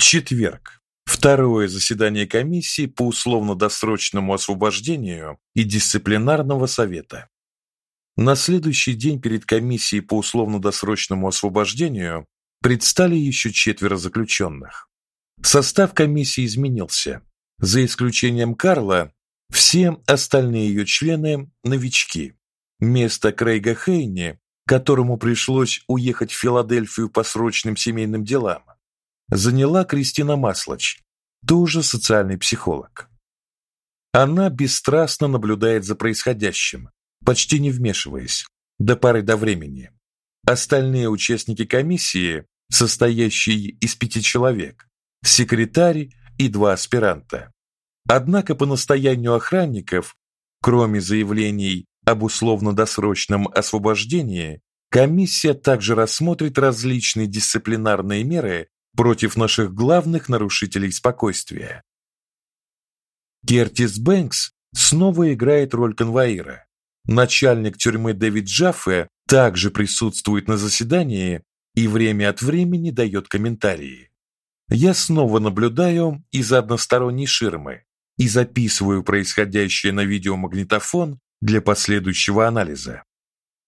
Четверг. Второе заседание комиссии по условно-досрочному освобождению и дисциплинарного совета. На следующий день перед комиссией по условно-досрочному освобождению предстали еще четверо заключенных. Состав комиссии изменился. За исключением Карла, все остальные ее члены новички. Место Крейга Хейни, которому пришлось уехать в Филадельфию по срочным семейным делам, заняла Кристина Маслач, тоже социальный психолог. Она бесстрастно наблюдает за происходящим, почти не вмешиваясь, до поры до времени. Остальные участники комиссии, состоящие из пяти человек, секретарь и два аспиранта. Однако по настоянию охранников, кроме заявлений об условно-досрочном освобождении, комиссия также рассмотрит различные дисциплинарные меры против наших главных нарушителей спокойствия. Кертис Бэнкс снова играет роль конвоира. Начальник тюрьмы Дэвид Джаффе также присутствует на заседании и время от времени дает комментарии. Я снова наблюдаю из односторонней ширмы и записываю происходящее на видеомагнитофон для последующего анализа.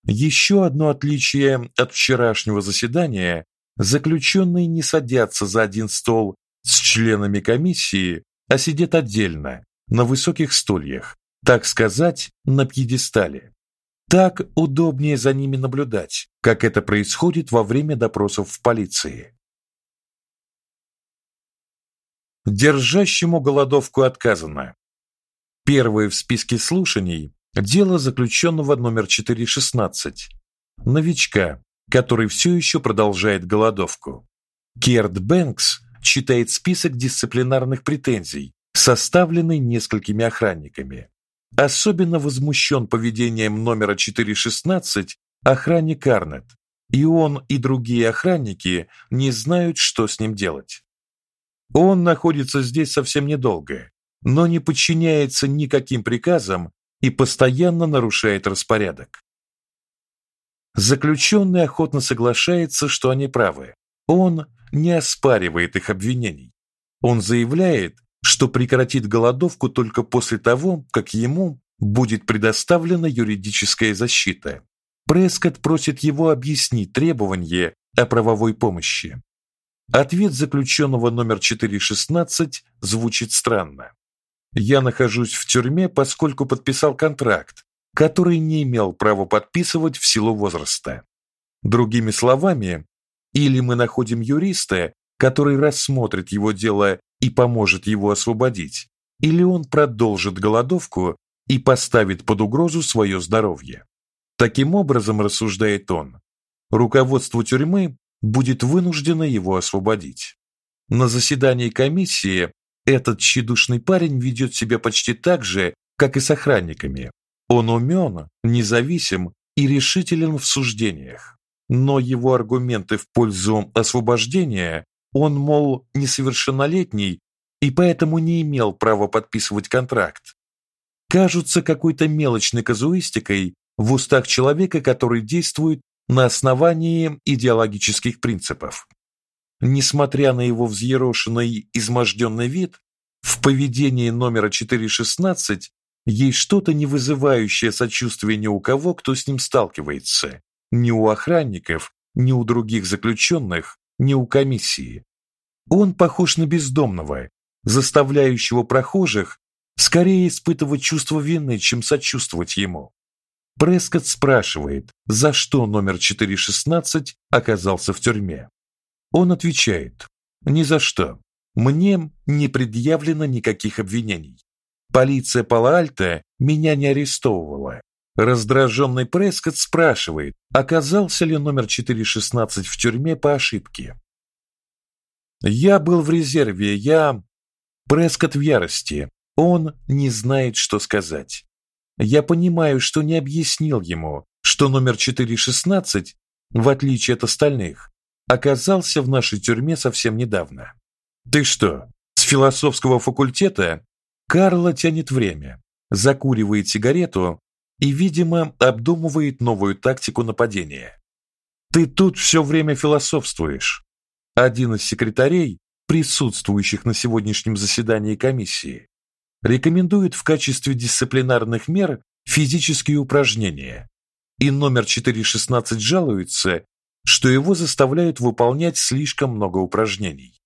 Еще одно отличие от вчерашнего заседания заключенные не садятся за один стол с членами комиссии, а сидят отдельно, на высоких стульях, так сказать, на пьедестале. Так удобнее за ними наблюдать, как это происходит во время допросов в полиции. Держащему голодовку отказано. Первое в списке слушаний дело заключенного номер 416, новичка, который все еще продолжает голодовку. Керт Бэнкс читает список дисциплинарных претензий, составленный несколькими охранниками. Особенно возмущен поведением номера 416 охранник Карнет, и он и другие охранники не знают, что с ним делать. Он находится здесь совсем недолго, но не подчиняется никаким приказам и постоянно нарушает распорядок. Заключенный охотно соглашается, что они правы. Он не оспаривает их обвинений. Он заявляет, что прекратит голодовку только после того, как ему будет предоставлена юридическая защита. Прескотт просит его объяснить требования о правовой помощи. Ответ заключенного номер 416 звучит странно. Я нахожусь в тюрьме, поскольку подписал контракт, который не имел права подписывать в силу возраста. Другими словами, или мы находим юриста, который рассмотрит его дело и поможет его освободить, или он продолжит голодовку и поставит под угрозу свое здоровье. Таким образом, рассуждает он, руководство тюрьмы будет вынуждено его освободить. На заседании комиссии этот тщедушный парень ведет себя почти так же, как и с охранниками, он умен, независим и решителен в суждениях. Но его аргументы в пользу освобождения, он, мол, несовершеннолетний и поэтому не имел права подписывать контракт, кажутся какой-то мелочной казуистикой в устах человека, который действует на основании идеологических принципов. Несмотря на его взъерошенный, изможденный вид, в поведении номера 416 есть что-то не вызывающее сочувствия ни у кого, кто с ним сталкивается, ни у охранников, ни у других заключенных, ни у комиссии. Он похож на бездомного, заставляющего прохожих скорее испытывать чувство вины, чем сочувствовать ему. Прескотт спрашивает, за что номер 416 оказался в тюрьме. Он отвечает: "Ни за что. Мне не предъявлено никаких обвинений. Полиция Пала-Альто меня не арестовывала. Раздраженный Прескотт спрашивает, оказался ли номер 416 в тюрьме по ошибке. Я был в резерве, я Прескотт в ярости. Он не знает, что сказать. Я понимаю, что не объяснил ему, что номер 416, в отличие от остальных, оказался в нашей тюрьме совсем недавно. Ты что, с философского факультета Карла тянет время, закуривает сигарету и, видимо, обдумывает новую тактику нападения. Ты тут все время философствуешь. Один из секретарей, присутствующих на сегодняшнем заседании комиссии, рекомендует в качестве дисциплинарных мер физические упражнения. И номер 416 жалуется, что его заставляют выполнять слишком много упражнений.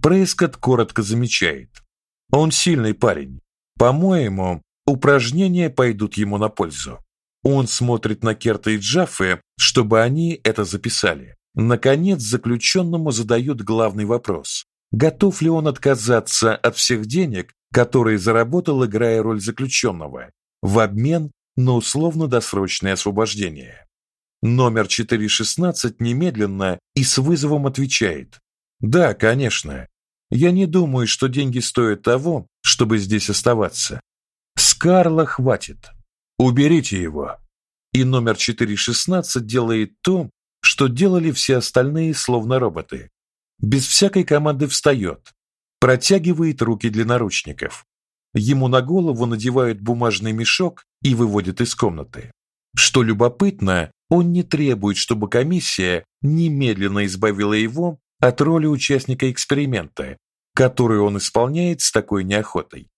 Прескотт коротко замечает: "Он сильный парень. По-моему, упражнения пойдут ему на пользу". Он смотрит на Керта и Джаффе, чтобы они это записали. Наконец, заключенному задают главный вопрос: готов ли он отказаться от всех денег, которые заработал, играя роль заключенного, в обмен на условно-досрочное освобождение. Номер 416 немедленно и с вызовом отвечает: "Да, конечно. Я не думаю, что деньги стоят того, чтобы здесь оставаться. С Карла хватит. Уберите его". И номер 416 делает то, что делали все остальные словно роботы. Без всякой команды встает, протягивает руки для наручников. Ему на голову надевают бумажный мешок и выводят из комнаты. Что любопытно, он не требует, чтобы комиссия немедленно избавила его от роли участника эксперимента, который он исполняет с такой неохотой.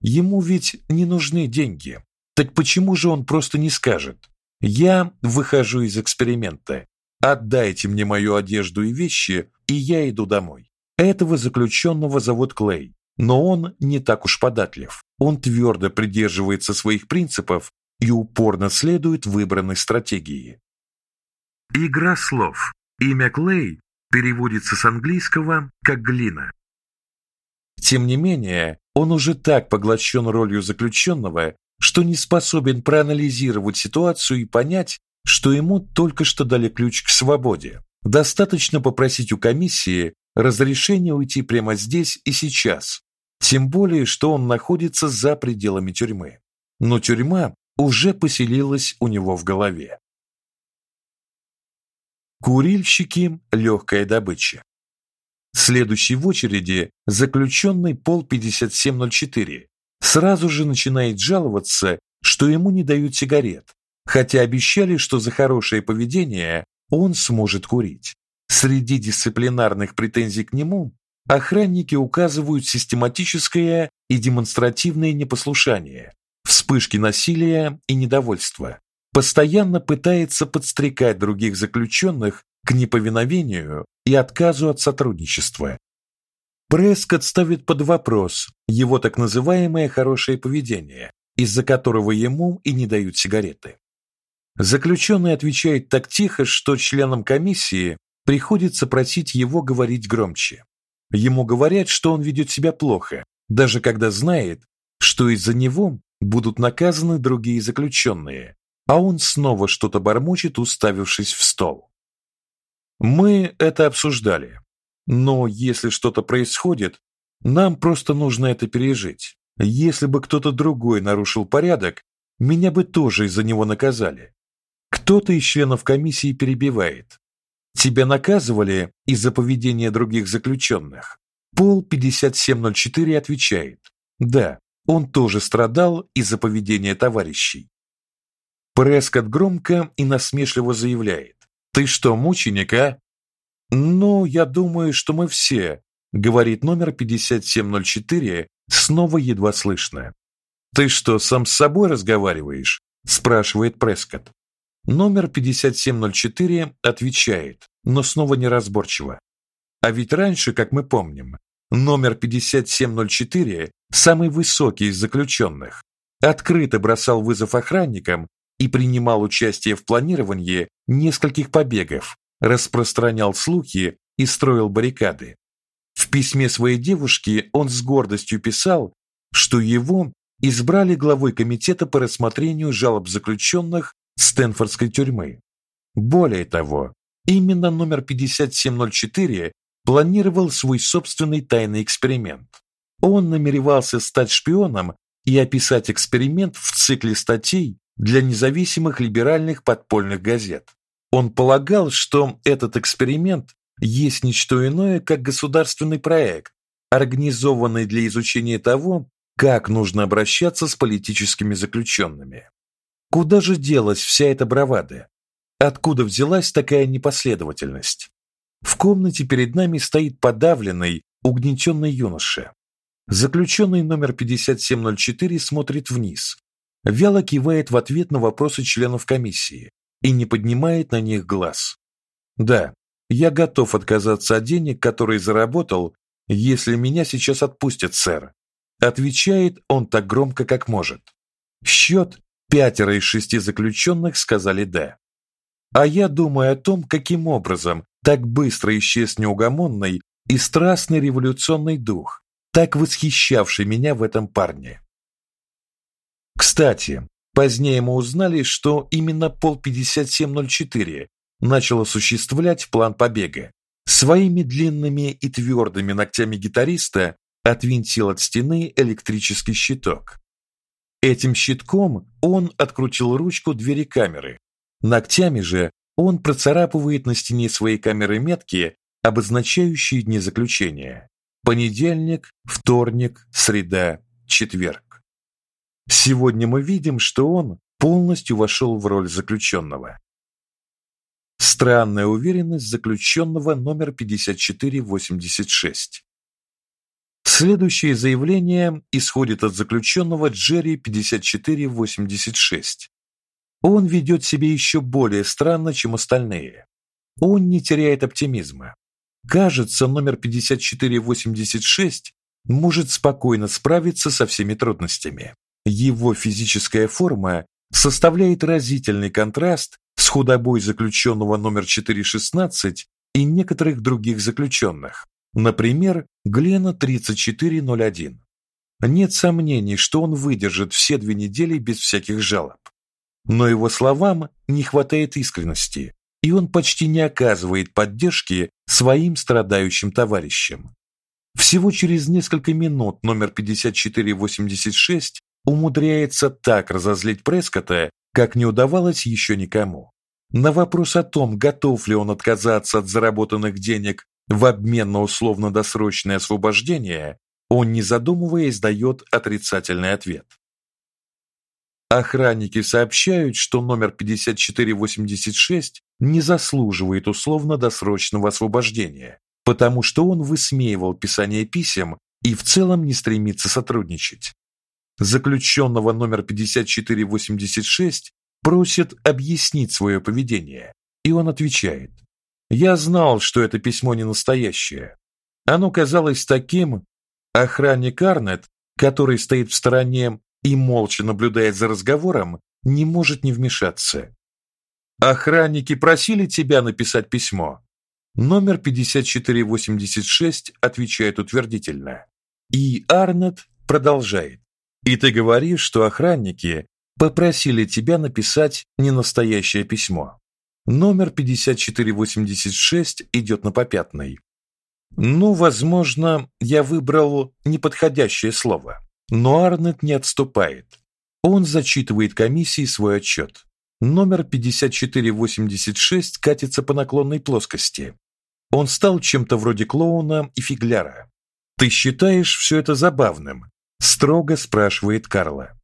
Ему ведь не нужны деньги. Так почему же он просто не скажет: "Я выхожу из эксперимента. Отдайте мне мою одежду и вещи, и я иду домой". Этого заключенного зовут Клей, но он не так уж податлив. Он твердо придерживается своих принципов и упорно следует выбранной стратегии. Игра слов. Имя Клей переводится с английского как глина. Тем не менее, он уже так поглощен ролью заключенного, что не способен проанализировать ситуацию и понять, что ему только что дали ключ к свободе. Достаточно попросить у комиссии разрешения уйти прямо здесь и сейчас, тем более, что он находится за пределами тюрьмы. Но тюрьма уже поселилась у него в голове. Курильщики легкая добыча. Следующий в очереди заключенный Пол 5704 сразу же начинает жаловаться, что ему не дают сигарет, хотя обещали, что за хорошее поведение он сможет курить. Среди дисциплинарных претензий к нему охранники указывают систематическое и демонстративное непослушание, вспышки насилия и недовольства. Постоянно пытается подстрекать других заключенных к неповиновению и отказу от сотрудничества. Прескотт ставит под вопрос его так называемое хорошее поведение, из-за которого ему и не дают сигареты. Заключенный отвечает так тихо, что членам комиссии приходится просить его говорить громче. Ему говорят, что он ведет себя плохо, даже когда знает, что из-за него будут наказаны другие заключенные, а он снова что-то бормочет, уставившись в стол. Мы это обсуждали. Но если что-то происходит, нам просто нужно это пережить. Если бы кто-то другой нарушил порядок, меня бы тоже из-за него наказали. Кто-то из членов комиссии перебивает. Тебя наказывали из-за поведения других заключенных?» Пол 5704 отвечает: "Да, он тоже страдал из-за поведения товарищей". Прескотт громко и насмешливо заявляет: "Ты что, мученик, а?" "Ну, я думаю, что мы все", говорит номер 5704, снова едва слышно. "Ты что, сам с собой разговариваешь?" спрашивает Прескотт. Номер 5704 отвечает, но снова неразборчиво. А ведь раньше, как мы помним, номер 5704, самый высокий из заключенных, открыто бросал вызов охранникам и принимал участие в планировании нескольких побегов, распространял слухи и строил баррикады. В письме своей девушке он с гордостью писал, что его избрали главой комитета по рассмотрению жалоб заключенных Стэнфордской тюрьмы. Более того, именно номер 5704 планировал свой собственный тайный эксперимент. Он намеревался стать шпионом и описать эксперимент в цикле статей для независимых либеральных подпольных газет. Он полагал, что этот эксперимент есть не что иное, как государственный проект, организованный для изучения того, как нужно обращаться с политическими заключенными. Куда же делась вся эта бравада? Откуда взялась такая непоследовательность? В комнате перед нами стоит подавленный угнетенный юноша. Заключенный номер 5704 смотрит вниз, вяло кивает в ответ на вопросы членов комиссии и не поднимает на них глаз. Да, я готов отказаться от денег, которые заработал, если меня сейчас отпустят, сэр, отвечает он так громко, как может. Счет пятеро из шести заключенных сказали да. А я думаю о том, каким образом так быстро исчез неугомонный и страстный революционный дух, так восхищавший меня в этом парне. Кстати, позднее мы узнали, что именно пол 5704 начал осуществлять план побега. Своими длинными и твердыми ногтями гитариста отвинтил от стены электрический щиток. Этим щитком он открутил ручку двери камеры. Ногтями же он процарапывает на стене своей камеры метки, обозначающие дни заключения: понедельник, вторник, среда, четверг. Сегодня мы видим, что он полностью вошел в роль заключенного. Странная уверенность заключенного номер 5486. Следующее заявление исходит от заключенного Джерри 5486. Он ведет себя еще более странно, чем остальные. Он не теряет оптимизма. Кажется, номер 5486 может спокойно справиться со всеми трудностями. Его физическая форма составляет разительный контраст с худобой заключенного номер 416 и некоторых других заключенных, например, Глена 3401. Нет сомнений, что он выдержит все две недели без всяких жалоб. Но его словам не хватает искренности, и он почти не оказывает поддержки своим страдающим товарищам. Всего через несколько минут номер 5486 умудряется так разозлить Прескота, как не удавалось еще никому. На вопрос о том, готов ли он отказаться от заработанных денег в обмен на условно-досрочное освобождение, он, не задумываясь, дает отрицательный ответ. Охранники сообщают, что номер 5486 не заслуживает условно-досрочного освобождения, потому что он высмеивал писание писем и в целом не стремится сотрудничать. Заключенного номер 5486 просят объяснить свое поведение, и он отвечает: "Я знал, что это письмо не настоящее. Оно казалось таким, охранник Арнет, который стоит в стороне и молча наблюдает за разговором, не может не вмешаться. Охранники просили тебя написать письмо. Номер 5486 отвечает утвердительно. И Арнет продолжает. И ты говоришь, что охранники попросили тебя написать ненастоящее письмо. Номер 5486 идет на попятный. Ну, возможно, я выбрал неподходящее слово. Но Арнет не отступает. Он зачитывает комиссии свой отчет. Номер 5486 катится по наклонной плоскости. Он стал чем-то вроде клоуна и фигляра. Ты считаешь все это забавным? Строго спрашивает Карла.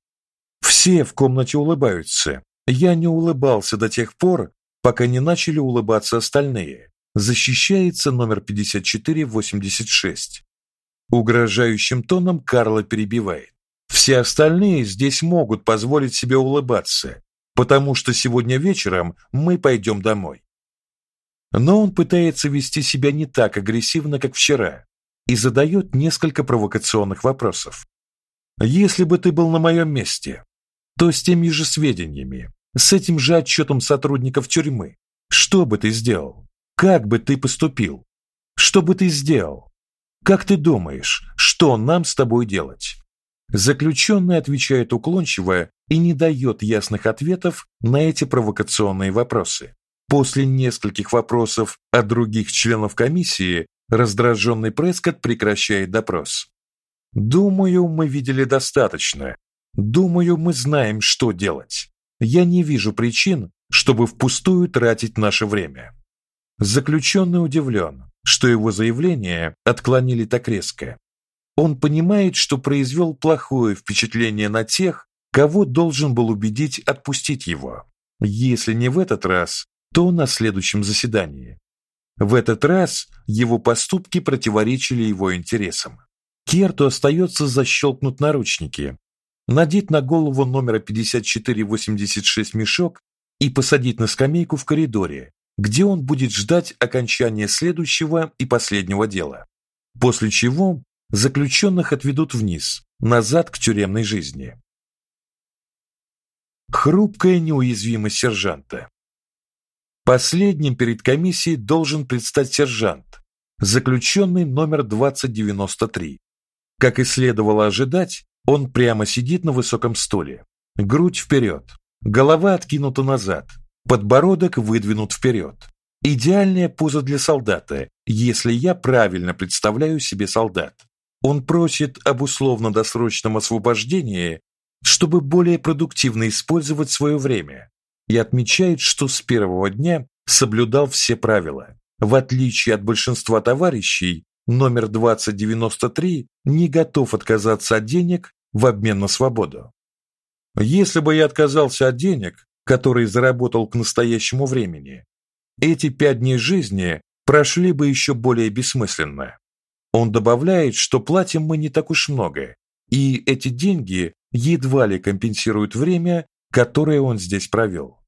Все в комнате улыбаются. Я не улыбался до тех пор, пока не начали улыбаться остальные. Защищается номер 5486. Угрожающим тоном Карла перебивает. Все остальные здесь могут позволить себе улыбаться, потому что сегодня вечером мы пойдем домой. Но он пытается вести себя не так агрессивно, как вчера, и задает несколько провокационных вопросов. Если бы ты был на моем месте, то с теми же сведениями, с этим же отчетом сотрудников тюрьмы, что бы ты сделал? Как бы ты поступил? Что бы ты сделал? Как ты думаешь, что нам с тобой делать? Заключенный отвечает уклончиво и не дает ясных ответов на эти провокационные вопросы. После нескольких вопросов от других членов комиссии раздраженный Прескотт прекращает допрос. Думаю, мы видели достаточно. Думаю, мы знаем, что делать. Я не вижу причин, чтобы впустую тратить наше время. Заключенный удивлен что его заявление отклонили так резко. Он понимает, что произвел плохое впечатление на тех, кого должен был убедить отпустить его. Если не в этот раз, то на следующем заседании. В этот раз его поступки противоречили его интересам. Керту остается защелкнуть наручники, надеть на голову номера 5486 мешок и посадить на скамейку в коридоре, где он будет ждать окончания следующего и последнего дела. После чего заключенных отведут вниз, назад к тюремной жизни. Хрупкая неуязвимость сержанта. Последним перед комиссией должен предстать сержант, заключенный номер 2093. Как и следовало ожидать, он прямо сидит на высоком стуле, грудь вперед, голова откинута назад, подбородок выдвинут вперед. Идеальная поза для солдата, если я правильно представляю себе солдат. Он просит об условно-досрочном освобождении, чтобы более продуктивно использовать свое время, и отмечает, что с первого дня соблюдал все правила. В отличие от большинства товарищей, номер 2093 не готов отказаться от денег в обмен на свободу. Если бы я отказался от денег, которые заработал к настоящему времени, эти пять дней жизни прошли бы еще более бессмысленно. Он добавляет, что платим мы не так уж много, и эти деньги едва ли компенсируют время, которое он здесь провел.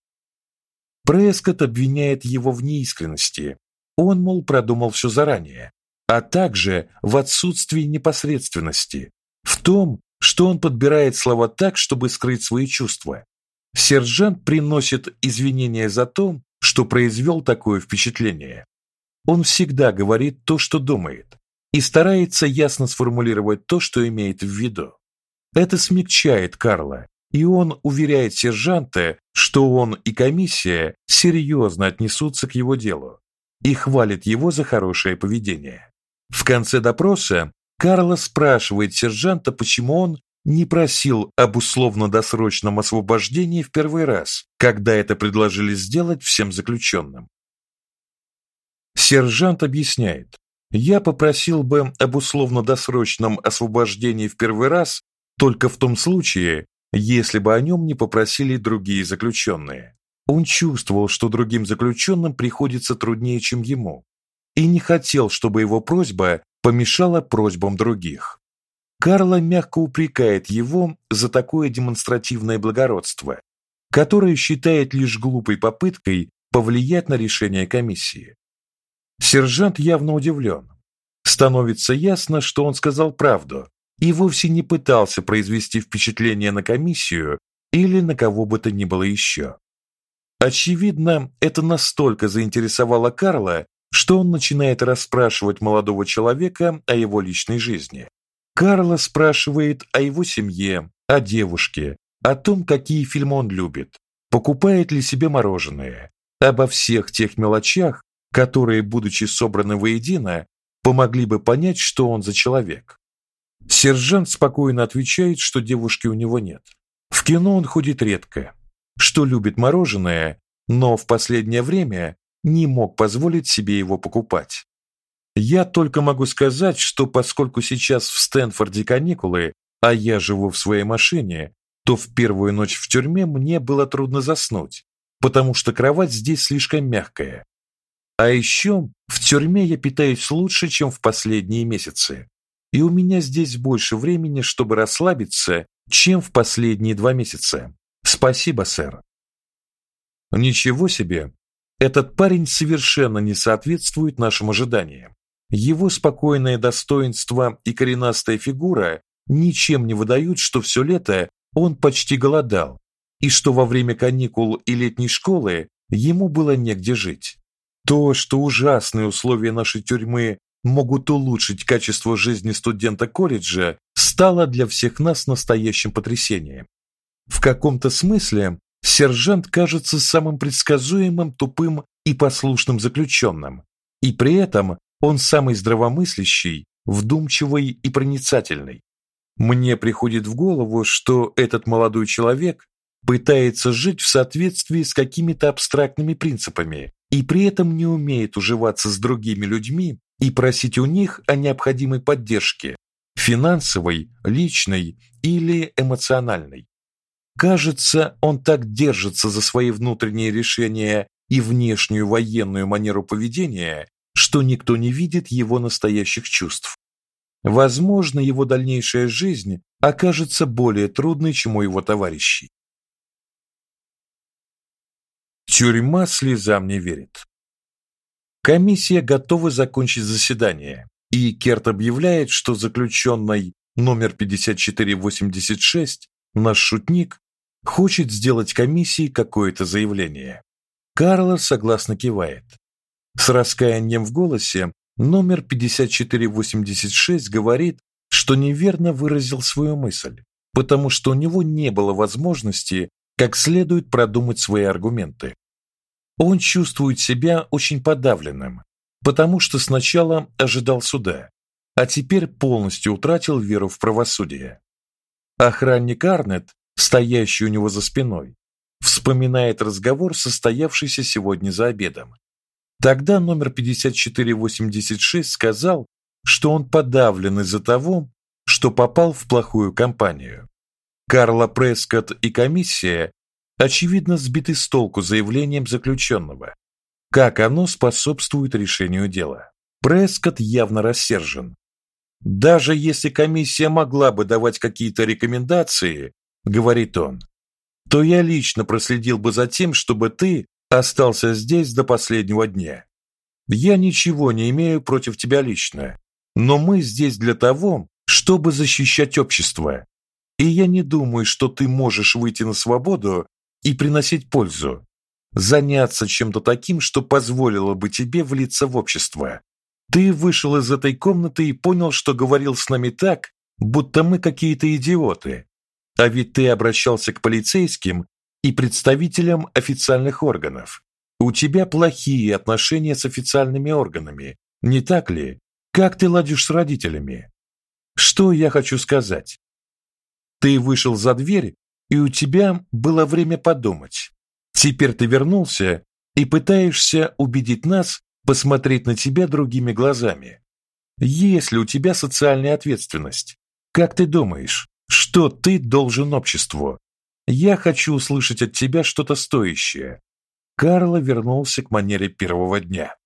Прескотт обвиняет его в неискренности. Он, мол, продумал все заранее, а также в отсутствии непосредственности, в том, что он подбирает слова так, чтобы скрыть свои чувства. Сержант приносит извинения за то, что произвел такое впечатление. Он всегда говорит то, что думает, и старается ясно сформулировать то, что имеет в виду. Это смягчает Карла, и он уверяет сержанта, что он и комиссия серьезно отнесутся к его делу и хвалит его за хорошее поведение. В конце допроса Карло спрашивает сержанта, почему он не просил об условно-досрочном освобождении в первый раз, когда это предложили сделать всем заключенным. Сержант объясняет: "Я попросил бы об условно-досрочном освобождении в первый раз только в том случае, если бы о нем не попросили другие заключенные. Он чувствовал, что другим заключенным приходится труднее, чем ему, и не хотел, чтобы его просьба помешала просьбам других. Карла мягко упрекает его за такое демонстративное благородство, которое считает лишь глупой попыткой повлиять на решение комиссии. Сержант явно удивлен. Становится ясно, что он сказал правду и вовсе не пытался произвести впечатление на комиссию или на кого бы то ни было еще. Очевидно, это настолько заинтересовало Карла, что он начинает расспрашивать молодого человека о его личной жизни. Карла спрашивает о его семье, о девушке, о том, какие фильмы он любит, покупает ли себе мороженое, обо всех тех мелочах, которые, будучи собраны воедино, помогли бы понять, что он за человек. Сержант спокойно отвечает, что девушки у него нет. В кино он ходит редко, что любит мороженое, но в последнее время не мог позволить себе его покупать. Я только могу сказать, что поскольку сейчас в Стэнфорде каникулы, а я живу в своей машине, то в первую ночь в тюрьме мне было трудно заснуть, потому что кровать здесь слишком мягкая. А еще в тюрьме я питаюсь лучше, чем в последние месяцы. И у меня здесь больше времени, чтобы расслабиться, чем в последние два месяца. Спасибо, сэр. Ничего себе, этот парень совершенно не соответствует нашим ожиданиям. Его спокойное достоинство и коренастая фигура ничем не выдают, что все лето он почти голодал, и что во время каникул и летней школы ему было негде жить. То, что ужасные условия нашей тюрьмы могут улучшить качество жизни студента колледжа, стало для всех нас настоящим потрясением. В каком-то смысле сержант кажется самым предсказуемым, тупым и послушным заключенным, и при этом он самый здравомыслящий, вдумчивый и проницательный. Мне приходит в голову, что этот молодой человек пытается жить в соответствии с какими-то абстрактными принципами и при этом не умеет уживаться с другими людьми и просить у них о необходимой поддержке, финансовой, личной или эмоциональной. Кажется, он так держится за свои внутренние решения и внешнюю военную манеру поведения, что никто не видит его настоящих чувств. Возможно, его дальнейшая жизнь окажется более трудной, чем у его товарищей. Тюрьма слезам не верит. Комиссия готова закончить заседание, и Керт объявляет, что заключенный номер 5486, наш шутник, хочет сделать комиссии какое-то заявление. Карла согласно кивает. С раскаянием в голосе номер 5486 говорит, что неверно выразил свою мысль, потому что у него не было возможности как следует продумать свои аргументы. Он чувствует себя очень подавленным, потому что сначала ожидал суда, а теперь полностью утратил веру в правосудие. Охранник Арнет, стоящий у него за спиной, вспоминает разговор, состоявшийся сегодня за обедом. Тогда номер 5486 сказал, что он подавлен из-за того, что попал в плохую компанию. Карла Прескотт и комиссия очевидно сбиты с толку заявлением заключенного. Как оно способствует решению дела? Прескотт явно рассержен. Даже если комиссия могла бы давать какие-то рекомендации, говорит он, то я лично проследил бы за тем, чтобы ты остался здесь до последнего дня. Я ничего не имею против тебя лично, но мы здесь для того, чтобы защищать общество. И я не думаю, что ты можешь выйти на свободу и приносить пользу, заняться чем-то таким, что позволило бы тебе влиться в общество. Ты вышел из этой комнаты и понял, что говорил с нами так, будто мы какие-то идиоты. А ведь ты обращался к полицейским и представителям официальных органов. У тебя плохие отношения с официальными органами, не так ли? Как ты ладишь с родителями? Что я хочу сказать? Ты вышел за дверь и у тебя было время подумать. Теперь ты вернулся и пытаешься убедить нас посмотреть на тебя другими глазами. Есть ли у тебя социальная ответственность? Как ты думаешь, что ты должен обществу? Я хочу услышать от тебя что-то стоящее. Карло вернулся к манере первого дня.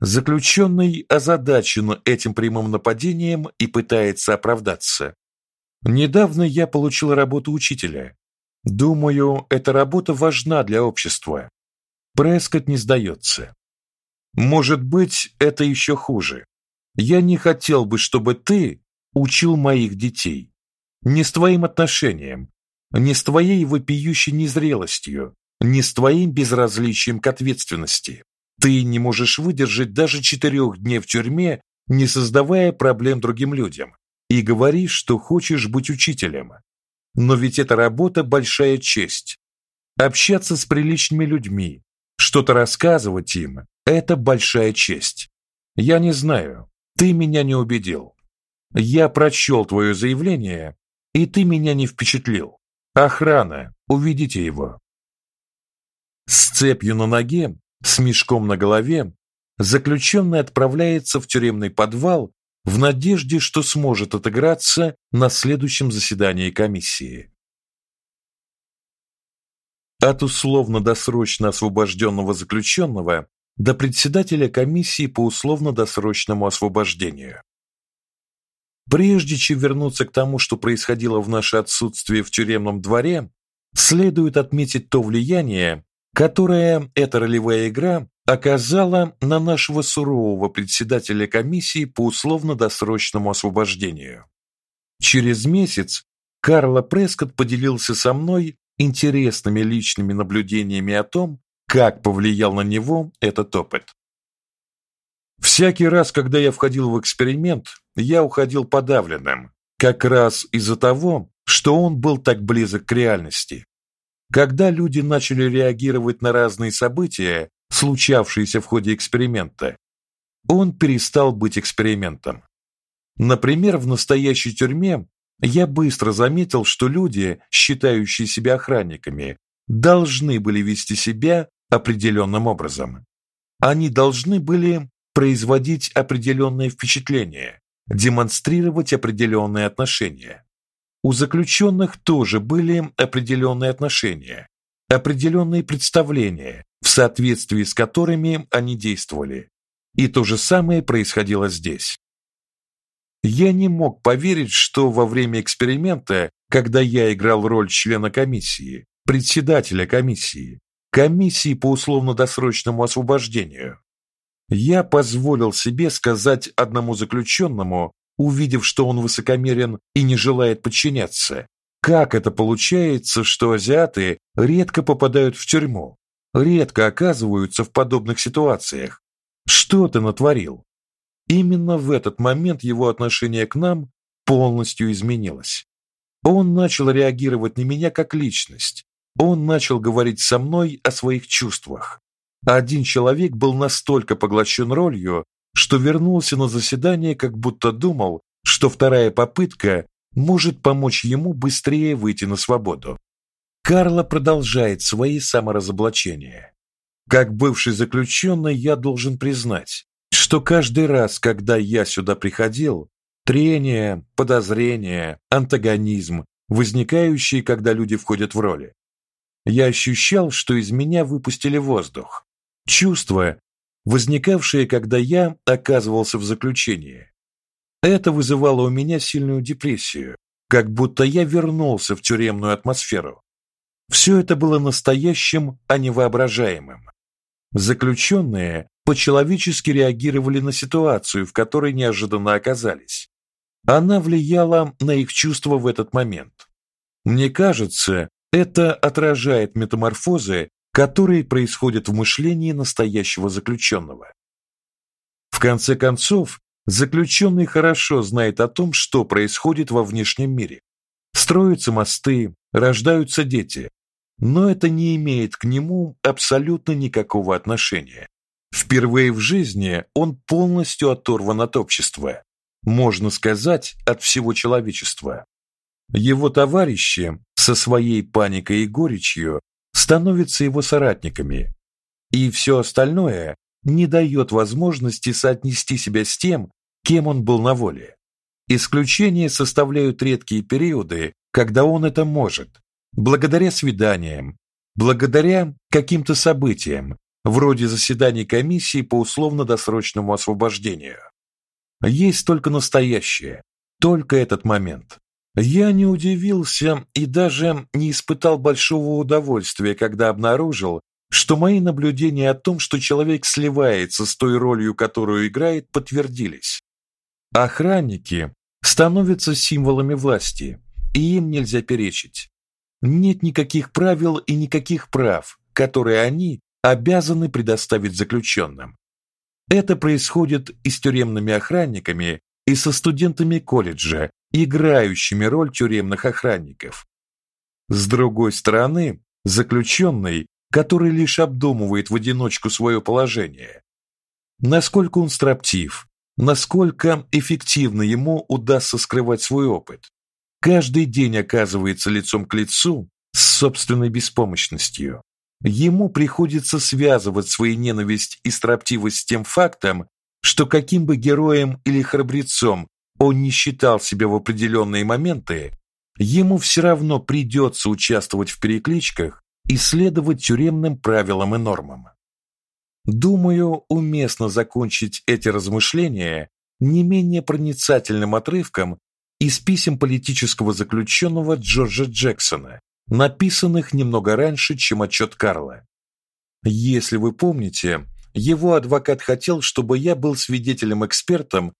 Заключенный озадачен этим прямым нападением и пытается оправдаться. Недавно я получил работу учителя. Думаю, эта работа важна для общества. Прескот не сдается. Может быть, это еще хуже. Я не хотел бы, чтобы ты учил моих детей. Не с твоим отношением, не с твоей вопиющей незрелостью, не с твоим безразличием к ответственности. Ты не можешь выдержать даже четырех дней в тюрьме, не создавая проблем другим людям и говоришь, что хочешь быть учителем. Но ведь эта работа большая честь. Общаться с приличными людьми, что-то рассказывать им это большая честь. Я не знаю, ты меня не убедил. Я прочел твое заявление, и ты меня не впечатлил. Охрана, уведите его. С цепью на ноге, с мешком на голове, заключенный отправляется в тюремный подвал в надежде, что сможет отыграться на следующем заседании комиссии. От условно-досрочно освобожденного заключенного до председателя комиссии по условно-досрочному освобождению. Прежде чем вернуться к тому, что происходило в наше отсутствие в тюремном дворе, следует отметить то влияние, которое эта ролевая игра оказала на нашего сурового председателя комиссии по условно-досрочному освобождению. Через месяц Карло Прескотт поделился со мной интересными личными наблюдениями о том, как повлиял на него этот опыт. Всякий раз, когда я входил в эксперимент, я уходил подавленным, как раз из-за того, что он был так близок к реальности. Когда люди начали реагировать на разные события, случавшиеся в ходе эксперимента, он перестал быть экспериментом. Например, в настоящей тюрьме я быстро заметил, что люди, считающие себя охранниками, должны были вести себя определенным образом. Они должны были производить определенные впечатления, демонстрировать определенные отношения. У заключенных тоже были определенные отношения, определенные представления, в соответствии с которыми они действовали. И то же самое происходило здесь. Я не мог поверить, что во время эксперимента, когда я играл роль члена комиссии, председателя комиссии, комиссии по условно-досрочному освобождению, я позволил себе сказать одному заключенному, увидев, что он высокомерен и не желает подчиняться, как это получается, что азиаты редко попадают в тюрьму, редко оказываются в подобных ситуациях. Что ты натворил? Именно в этот момент его отношение к нам полностью изменилось. Он начал реагировать на меня как личность. Он начал говорить со мной о своих чувствах. Один человек был настолько поглощен ролью, что вернулся на заседание, как будто думал, что вторая попытка может помочь ему быстрее выйти на свободу. Карло продолжает свои саморазоблачения. Как бывший заключенный, я должен признать, что каждый раз, когда я сюда приходил, трение, подозрение, антагонизм, возникающие, когда люди входят в роли, я ощущал, что из меня выпустили воздух. Чувство, возникавшее, когда я оказывался в заключении. Это вызывало у меня сильную депрессию, как будто я вернулся в тюремную атмосферу. Все это было настоящим, а не воображаемым. Заключенные по-человечески реагировали на ситуацию, в которой неожиданно оказались. Она влияла на их чувства в этот момент. Мне кажется, это отражает метаморфозы, которые происходят в мышлении настоящего заключенного. В конце концов, заключенный хорошо знает о том, что происходит во внешнем мире. Строятся мосты, рождаются дети, но это не имеет к нему абсолютно никакого отношения. Впервые в жизни он полностью оторван от общества, можно сказать, от всего человечества. Его товарищи со своей паникой и горечью становятся его соратниками, и все остальное не дает возможности соотнести себя с тем, кем он был на воле. Исключение составляют редкие периоды, когда он это может, благодаря свиданиям, благодаря каким-то событиям, вроде заседаний комиссии по условно-досрочному освобождению. Есть только настоящее, только этот момент. Я не удивился и даже не испытал большого удовольствия, когда обнаружил, что мои наблюдения о том, что человек сливается с той ролью, которую играет, подтвердились. Охранники становятся символами власти, и им нельзя перечить. Нет никаких правил и никаких прав, которые они обязаны предоставить заключенным. Это происходит и с тюремными охранниками, и со студентами колледжа, играющими роль тюремных охранников. С другой стороны, заключенный, который лишь обдумывает в одиночку свое положение, насколько он строптив, насколько эффективно ему удастся скрывать свой опыт. Каждый день оказывается лицом к лицу с собственной беспомощностью. Ему приходится связывать свою ненависть и строптивость с тем фактом, что каким бы героем или храбрецом он не считал себя в определенные моменты, ему все равно придется участвовать в перекличках и следовать тюремным правилам и нормам. Думаю, уместно закончить эти размышления не менее проницательным отрывком из писем политического заключенного Джорджа Джексона, написанных немного раньше, чем отчет Карла. Если вы помните, его адвокат хотел, чтобы я был свидетелем-экспертом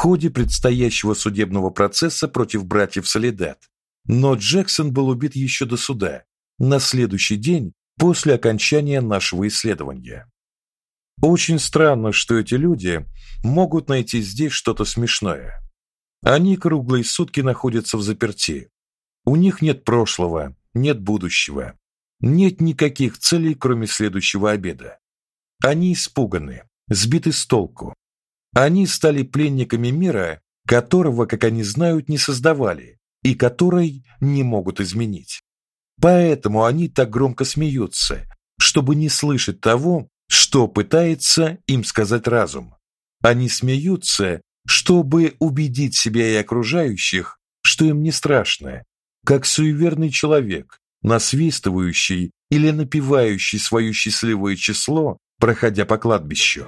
ходе предстоящего судебного процесса против братьев Солидат. Но Джексон был убит еще до суда, на следующий день после окончания нашего исследования. Очень странно, что эти люди могут найти здесь что-то смешное. Они круглые сутки находятся в заперти. У них нет прошлого, нет будущего, нет никаких целей, кроме следующего обеда. Они испуганы, сбиты с толку, они стали пленниками мира, которого, как они знают, не создавали и который не могут изменить. Поэтому они так громко смеются, чтобы не слышать того, что пытается им сказать разум. Они смеются, чтобы убедить себя и окружающих, что им не страшно, как суеверный человек, насвистывающий или напевающий свое счастливое число, проходя по кладбищу.